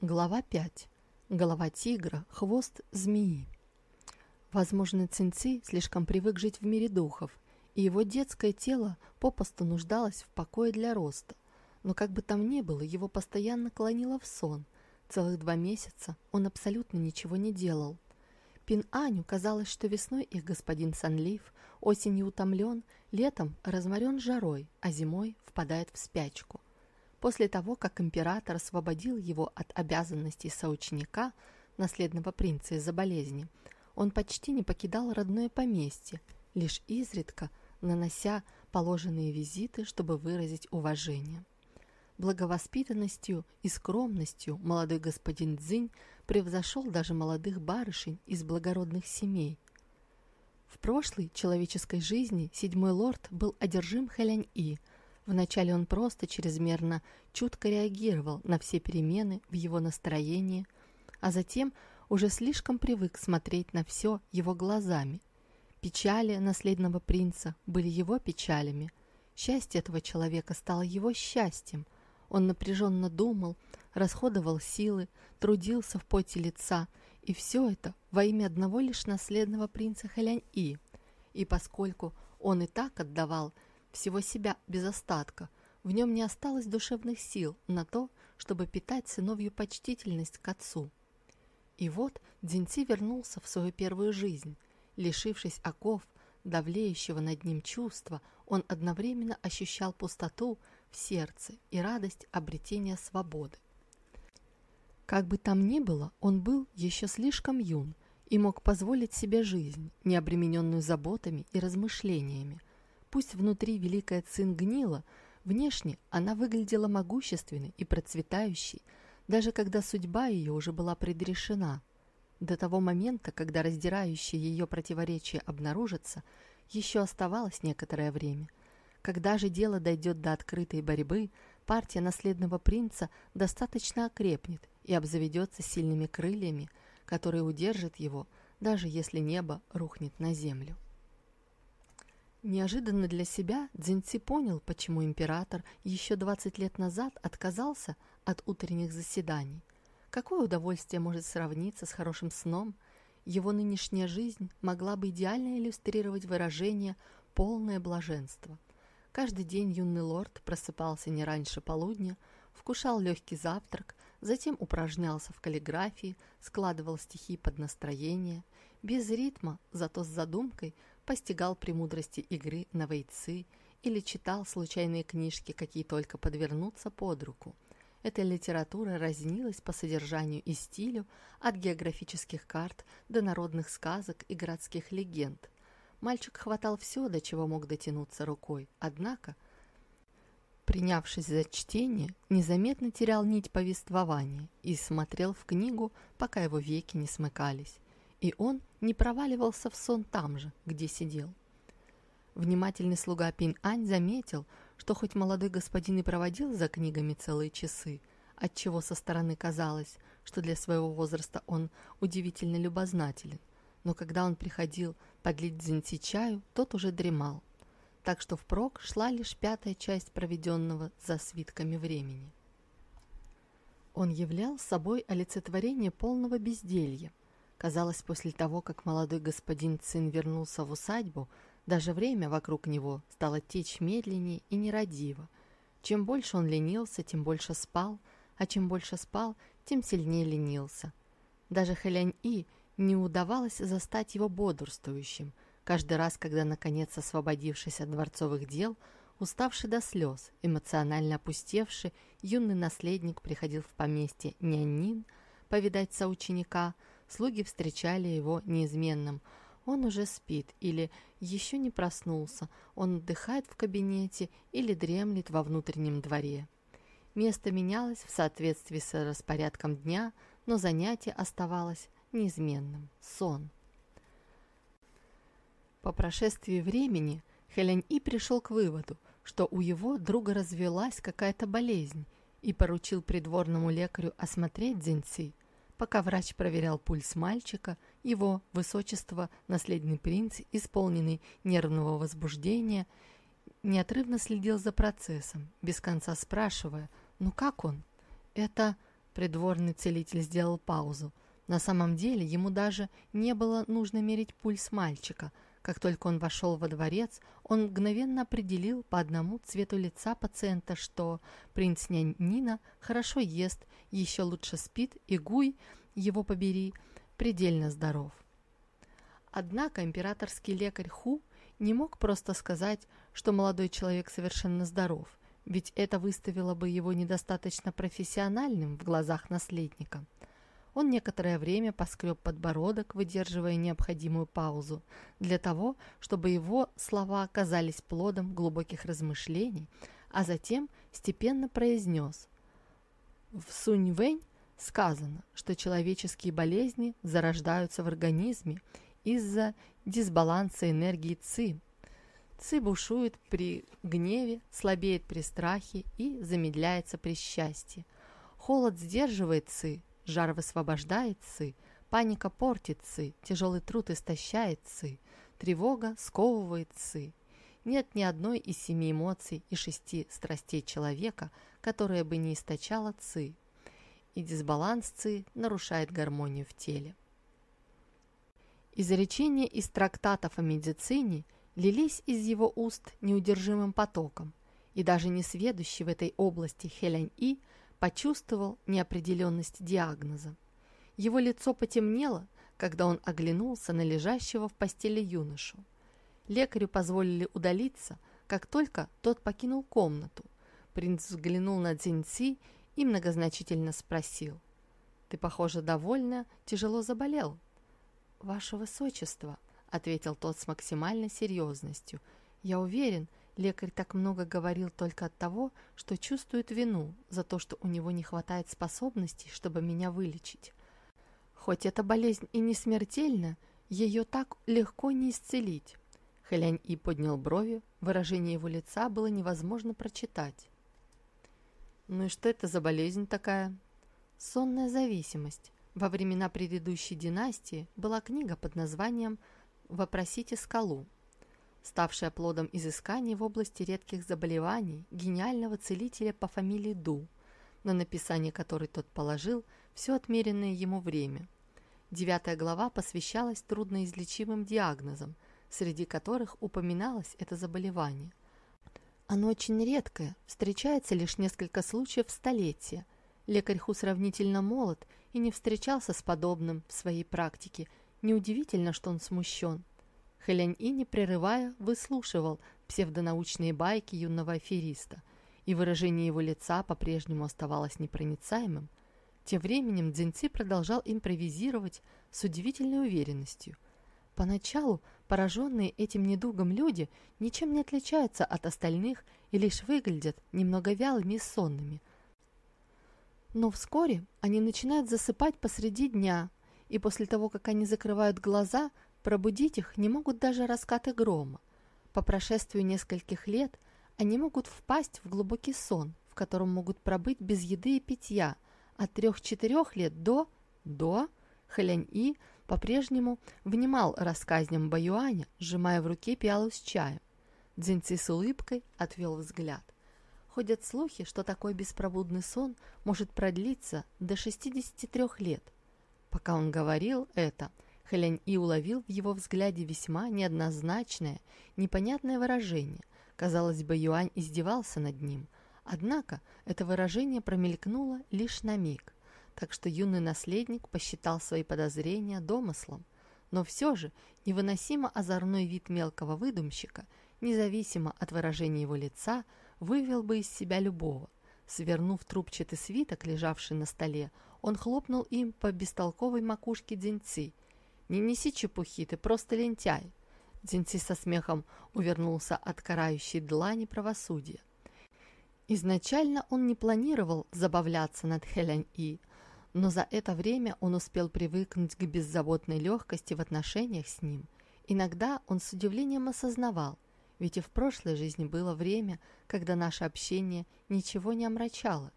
Глава 5. Голова тигра, хвост змеи. Возможно, Цинци слишком привык жить в мире духов, и его детское тело попосту нуждалось в покое для роста. Но как бы там ни было, его постоянно клонило в сон. Целых два месяца он абсолютно ничего не делал. Пин Аню казалось, что весной их господин Санлив, осенью утомлен, летом разморен жарой, а зимой впадает в спячку. После того, как император освободил его от обязанностей соученика, наследного принца из-за болезни, он почти не покидал родное поместье, лишь изредка нанося положенные визиты, чтобы выразить уважение. Благовоспитанностью и скромностью молодой господин Цзинь превзошел даже молодых барышень из благородных семей. В прошлой человеческой жизни седьмой лорд был одержим Хэлянь-И – Вначале он просто чрезмерно чутко реагировал на все перемены в его настроении, а затем уже слишком привык смотреть на все его глазами. Печали наследного принца были его печалями. Счастье этого человека стало его счастьем. Он напряженно думал, расходовал силы, трудился в поте лица, и все это во имя одного лишь наследного принца Хэлянь-И. И поскольку он и так отдавал всего себя без остатка. В нем не осталось душевных сил на то, чтобы питать сыновью почтительность к отцу. И вот Дзиньци вернулся в свою первую жизнь. Лишившись оков, давлеющего над ним чувства, он одновременно ощущал пустоту в сердце и радость обретения свободы. Как бы там ни было, он был еще слишком юн и мог позволить себе жизнь, не обремененную заботами и размышлениями, Пусть внутри Великая Цин гнила, внешне она выглядела могущественной и процветающей, даже когда судьба ее уже была предрешена. До того момента, когда раздирающие ее противоречия обнаружатся, еще оставалось некоторое время. Когда же дело дойдет до открытой борьбы, партия наследного принца достаточно окрепнет и обзаведется сильными крыльями, которые удержат его, даже если небо рухнет на землю. Неожиданно для себя Дзиньци понял, почему император еще 20 лет назад отказался от утренних заседаний. Какое удовольствие может сравниться с хорошим сном? Его нынешняя жизнь могла бы идеально иллюстрировать выражение «полное блаженство». Каждый день юный лорд просыпался не раньше полудня, вкушал легкий завтрак, затем упражнялся в каллиграфии, складывал стихи под настроение, без ритма, зато с задумкой – постигал премудрости игры на вейцы или читал случайные книжки, какие только подвернутся под руку. Эта литература разнилась по содержанию и стилю от географических карт до народных сказок и городских легенд. Мальчик хватал все, до чего мог дотянуться рукой, однако, принявшись за чтение, незаметно терял нить повествования и смотрел в книгу, пока его веки не смыкались и он не проваливался в сон там же, где сидел. Внимательный слуга Пинь-Ань заметил, что хоть молодой господин и проводил за книгами целые часы, отчего со стороны казалось, что для своего возраста он удивительно любознателен, но когда он приходил подлить дзиньци чаю, тот уже дремал, так что впрок шла лишь пятая часть проведенного за свитками времени. Он являл собой олицетворение полного безделья, Казалось, после того, как молодой господин Цин вернулся в усадьбу, даже время вокруг него стало течь медленнее и нерадиво. Чем больше он ленился, тем больше спал, а чем больше спал, тем сильнее ленился. Даже Хэлянь-И не удавалось застать его бодрствующим. Каждый раз, когда, наконец, освободившись от дворцовых дел, уставший до слез, эмоционально опустевший, юный наследник приходил в поместье Нянин повидать соученика – Слуги встречали его неизменным. Он уже спит или еще не проснулся, он отдыхает в кабинете или дремлет во внутреннем дворе. Место менялось в соответствии с распорядком дня, но занятие оставалось неизменным – сон. По прошествии времени Хелень И пришел к выводу, что у его друга развелась какая-то болезнь и поручил придворному лекарю осмотреть Дзиньци – Пока врач проверял пульс мальчика, его высочество, наследный принц, исполненный нервного возбуждения, неотрывно следил за процессом, без конца спрашивая, ну как он? Это Придворный целитель сделал паузу. На самом деле ему даже не было нужно мерить пульс мальчика. Как только он вошел во дворец, он мгновенно определил по одному цвету лица пациента, что принц Нина хорошо ест, еще лучше спит, и Гуй, его побери, предельно здоров. Однако императорский лекарь Ху не мог просто сказать, что молодой человек совершенно здоров, ведь это выставило бы его недостаточно профессиональным в глазах наследника. Он некоторое время поскреб подбородок, выдерживая необходимую паузу, для того, чтобы его слова оказались плодом глубоких размышлений, а затем степенно произнес. В Сунь-Вэнь сказано, что человеческие болезни зарождаются в организме из-за дисбаланса энергии ЦИ. ЦИ бушует при гневе, слабеет при страхе и замедляется при счастье. Холод сдерживает ЦИ, жар высвобождает паника портит ЦИ, тяжелый труд истощает ЦИ, тревога сковывает ЦИ. Нет ни одной из семи эмоций и шести страстей человека, которая бы не источала ЦИ, и дисбаланс ЦИ нарушает гармонию в теле. Изречения из трактатов о медицине лились из его уст неудержимым потоком, и даже несведущий в этой области Хелянь-И почувствовал неопределенность диагноза. Его лицо потемнело, когда он оглянулся на лежащего в постели юношу. Лекарю позволили удалиться, как только тот покинул комнату. Принц взглянул на Цзиньци и многозначительно спросил. «Ты, похоже, довольно тяжело заболел?» «Ваше Высочество», — ответил тот с максимальной серьезностью, — «я уверен, лекарь так много говорил только от того, что чувствует вину за то, что у него не хватает способностей, чтобы меня вылечить. Хоть эта болезнь и не смертельна, ее так легко не исцелить». Хэлянь И поднял брови, выражение его лица было невозможно прочитать. «Ну и что это за болезнь такая?» «Сонная зависимость. Во времена предыдущей династии была книга под названием «Вопросите скалу», ставшая плодом изысканий в области редких заболеваний гениального целителя по фамилии Ду, на написание которой тот положил все отмеренное ему время. Девятая глава посвящалась трудноизлечимым диагнозам, среди которых упоминалось это заболевание. Оно очень редкое, встречается лишь несколько случаев в столетие. Лекарь Ху сравнительно молод – и не встречался с подобным в своей практике. Неудивительно, что он смущен. Хэлянь-И, не прерывая, выслушивал псевдонаучные байки юного афериста, и выражение его лица по-прежнему оставалось непроницаемым. Тем временем Дзиньци продолжал импровизировать с удивительной уверенностью. Поначалу пораженные этим недугом люди ничем не отличаются от остальных и лишь выглядят немного вялыми и сонными – но вскоре они начинают засыпать посреди дня, и после того, как они закрывают глаза, пробудить их не могут даже раскаты грома. По прошествию нескольких лет они могут впасть в глубокий сон, в котором могут пробыть без еды и питья от трех-четырех лет до... до... Хэлянь-И по-прежнему внимал рассказням Баюаня, сжимая в руке пиалу с чаем. Дзиньци с улыбкой отвел взгляд. Ходят слухи, что такой беспробудный сон может продлиться до 63 лет. Пока он говорил это, Хэлянь И уловил в его взгляде весьма неоднозначное, непонятное выражение. Казалось бы, Юань издевался над ним. Однако это выражение промелькнуло лишь на миг, так что юный наследник посчитал свои подозрения домыслом. Но все же невыносимо озорной вид мелкого выдумщика, независимо от выражения его лица, вывел бы из себя любого. Свернув трубчатый свиток, лежавший на столе, он хлопнул им по бестолковой макушке Дзиньци. «Не неси чепухи, ты просто лентяй!» Дзиньци со смехом увернулся от карающей длани правосудия. Изначально он не планировал забавляться над Хэлянь-И, но за это время он успел привыкнуть к беззаботной легкости в отношениях с ним. Иногда он с удивлением осознавал, ведь и в прошлой жизни было время, когда наше общение ничего не омрачало.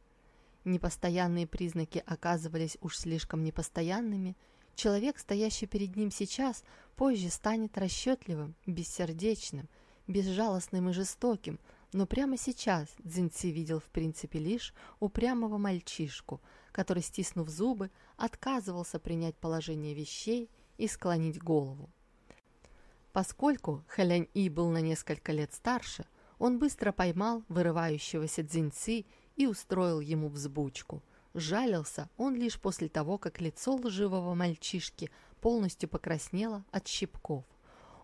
Непостоянные признаки оказывались уж слишком непостоянными. Человек, стоящий перед ним сейчас, позже станет расчетливым, бессердечным, безжалостным и жестоким, но прямо сейчас Цзиньци видел в принципе лишь упрямого мальчишку, который, стиснув зубы, отказывался принять положение вещей и склонить голову. Поскольку Хэлянь-И был на несколько лет старше, он быстро поймал вырывающегося Цзиньци и устроил ему взбучку. Жалился он лишь после того, как лицо лживого мальчишки полностью покраснело от щипков.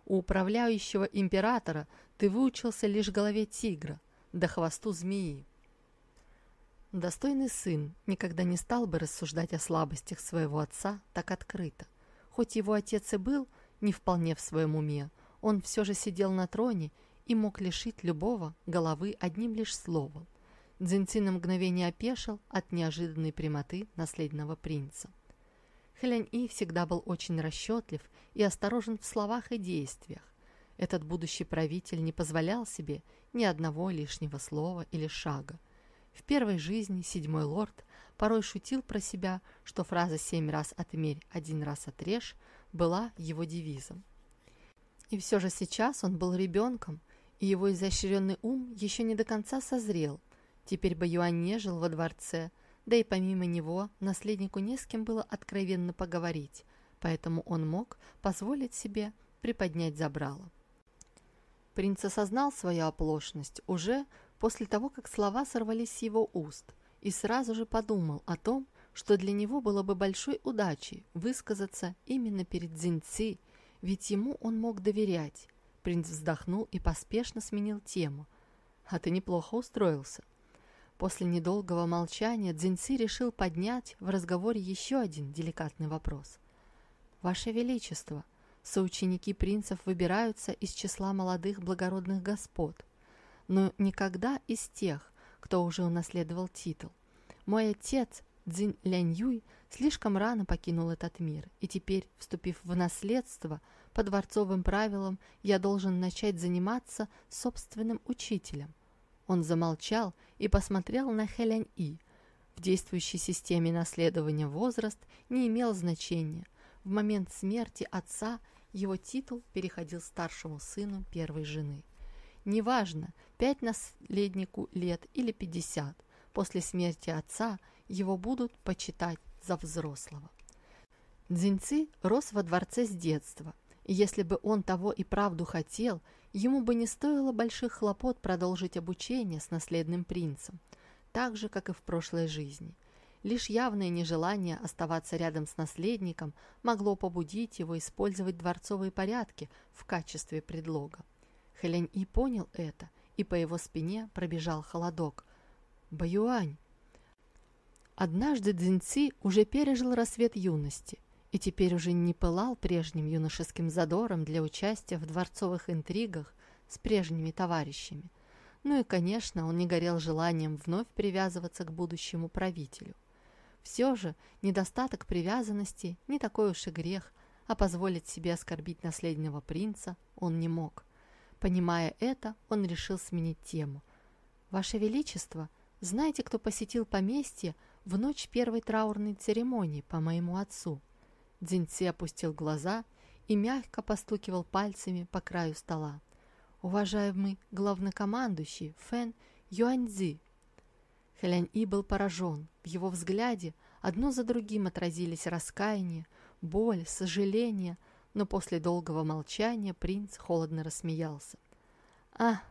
У управляющего императора ты выучился лишь голове тигра, да хвосту змеи. Достойный сын никогда не стал бы рассуждать о слабостях своего отца так открыто. Хоть его отец и был не вполне в своем уме, он все же сидел на троне и мог лишить любого головы одним лишь словом. Дзинци на мгновение опешил от неожиданной прямоты наследного принца. Хэлянь-И всегда был очень расчетлив и осторожен в словах и действиях. Этот будущий правитель не позволял себе ни одного лишнего слова или шага. В первой жизни седьмой лорд порой шутил про себя, что фраза «семь раз отмерь, один раз отрежь» была его девизом. И все же сейчас он был ребенком, и его изощренный ум еще не до конца созрел. Теперь Баюань не жил во дворце, да и помимо него наследнику не с кем было откровенно поговорить, поэтому он мог позволить себе приподнять забрало. Принц осознал свою оплошность уже после того, как слова сорвались с его уст, и сразу же подумал о том, что для него было бы большой удачей высказаться именно перед Дзиньци, ведь ему он мог доверять. Принц вздохнул и поспешно сменил тему. «А ты неплохо устроился». После недолгого молчания Дзиньци решил поднять в разговоре еще один деликатный вопрос. «Ваше Величество, соученики принцев выбираются из числа молодых благородных господ, но никогда из тех, кто уже унаследовал титул. Мой отец Цзинь Лянь Юй слишком рано покинул этот мир, и теперь, вступив в наследство, по дворцовым правилам я должен начать заниматься собственным учителем. Он замолчал и посмотрел на Хэлянь И. В действующей системе наследования возраст не имел значения. В момент смерти отца его титул переходил старшему сыну первой жены. Неважно, пять наследнику лет или пятьдесят, после смерти отца – его будут почитать за взрослого. Дзиньци рос во дворце с детства, если бы он того и правду хотел, ему бы не стоило больших хлопот продолжить обучение с наследным принцем, так же, как и в прошлой жизни. Лишь явное нежелание оставаться рядом с наследником могло побудить его использовать дворцовые порядки в качестве предлога. Хэлянь И понял это, и по его спине пробежал холодок. «Баюань, Однажды Дзиньци уже пережил рассвет юности и теперь уже не пылал прежним юношеским задором для участия в дворцовых интригах с прежними товарищами. Ну и, конечно, он не горел желанием вновь привязываться к будущему правителю. Все же недостаток привязанности не такой уж и грех, а позволить себе оскорбить наследного принца он не мог. Понимая это, он решил сменить тему. «Ваше Величество, знаете, кто посетил поместье, в ночь первой траурной церемонии по моему отцу. Дзиньци опустил глаза и мягко постукивал пальцами по краю стола. Уважаемый главнокомандующий Фэн Юаньзи. Хэлянь-И был поражен. В его взгляде одно за другим отразились раскаяние, боль, сожаление, но после долгого молчания принц холодно рассмеялся. «А,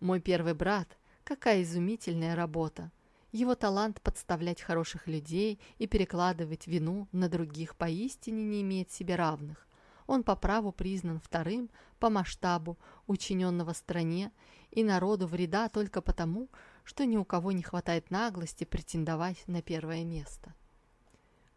мой первый брат, какая изумительная работа! Его талант подставлять хороших людей и перекладывать вину на других поистине не имеет себе равных. Он по праву признан вторым по масштабу учиненного стране и народу вреда только потому, что ни у кого не хватает наглости претендовать на первое место.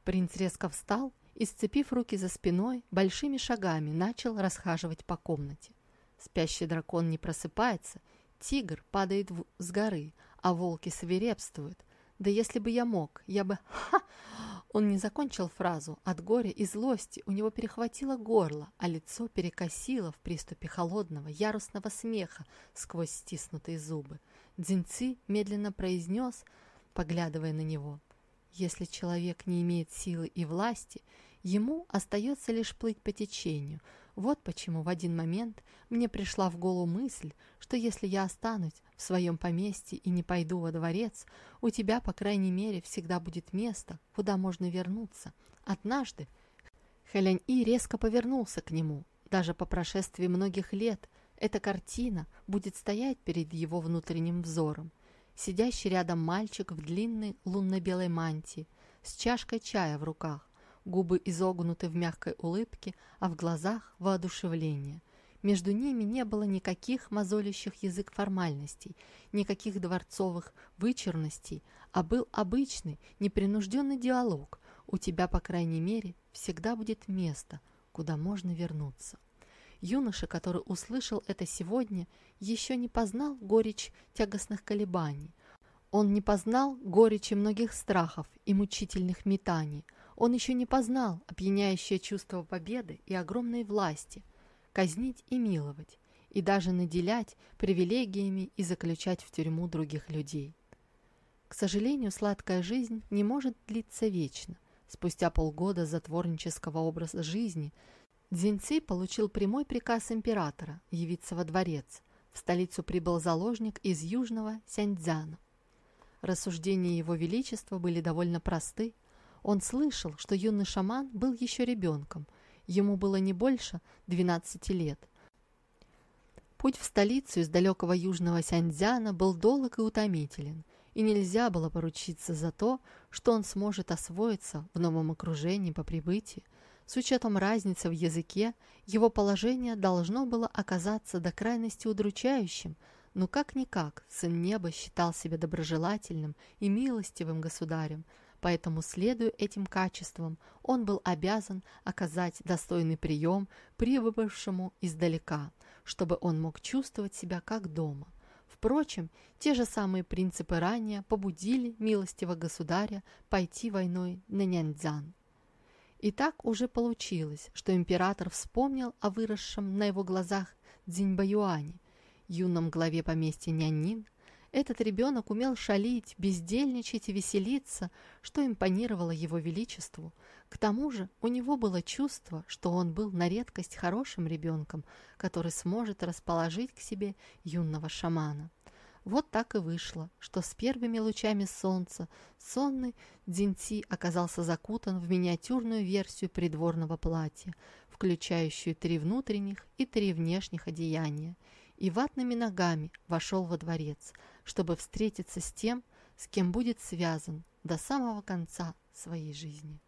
Принц резко встал и, сцепив руки за спиной, большими шагами начал расхаживать по комнате. Спящий дракон не просыпается, тигр падает с горы, а волки свирепствуют. Да если бы я мог, я бы... Ха! Он не закончил фразу. От горя и злости у него перехватило горло, а лицо перекосило в приступе холодного, яростного смеха сквозь стиснутые зубы. Дзинци медленно произнес, поглядывая на него. Если человек не имеет силы и власти, ему остается лишь плыть по течению. Вот почему в один момент мне пришла в голову мысль, что если я останусь в своем поместье и не пойду во дворец, у тебя, по крайней мере, всегда будет место, куда можно вернуться. Однажды Хэлянь-И резко повернулся к нему. Даже по прошествии многих лет эта картина будет стоять перед его внутренним взором. Сидящий рядом мальчик в длинной лунно-белой мантии, с чашкой чая в руках, губы изогнуты в мягкой улыбке, а в глазах воодушевление. Между ними не было никаких мозолящих язык формальностей, никаких дворцовых вычурностей, а был обычный, непринужденный диалог. У тебя, по крайней мере, всегда будет место, куда можно вернуться. Юноша, который услышал это сегодня, еще не познал горечь тягостных колебаний. Он не познал горечи многих страхов и мучительных метаний. Он еще не познал опьяняющее чувство победы и огромной власти, казнить и миловать, и даже наделять привилегиями и заключать в тюрьму других людей. К сожалению, сладкая жизнь не может длиться вечно. Спустя полгода затворнического образа жизни Дзиньци получил прямой приказ императора явиться во дворец. В столицу прибыл заложник из южного Сяньцзяна. Рассуждения его величества были довольно просты. Он слышал, что юный шаман был еще ребенком. Ему было не больше 12 лет. Путь в столицу из далекого южного Сяньцзяна был долг и утомителен, и нельзя было поручиться за то, что он сможет освоиться в новом окружении по прибытии. С учетом разницы в языке, его положение должно было оказаться до крайности удручающим, но как-никак сын неба считал себя доброжелательным и милостивым государем, поэтому, следуя этим качествам, он был обязан оказать достойный прием прибывшему издалека, чтобы он мог чувствовать себя как дома. Впрочем, те же самые принципы ранее побудили милостивого государя пойти войной на Няньцзян. И так уже получилось, что император вспомнил о выросшем на его глазах Цзиньбаюане, юном главе поместья Нянин. Этот ребенок умел шалить, бездельничать и веселиться, что импонировало его величеству. К тому же у него было чувство, что он был на редкость хорошим ребенком, который сможет расположить к себе юного шамана. Вот так и вышло, что с первыми лучами солнца сонный Дзиньци оказался закутан в миниатюрную версию придворного платья, включающую три внутренних и три внешних одеяния, и ватными ногами вошел во дворец, чтобы встретиться с тем, с кем будет связан до самого конца своей жизни.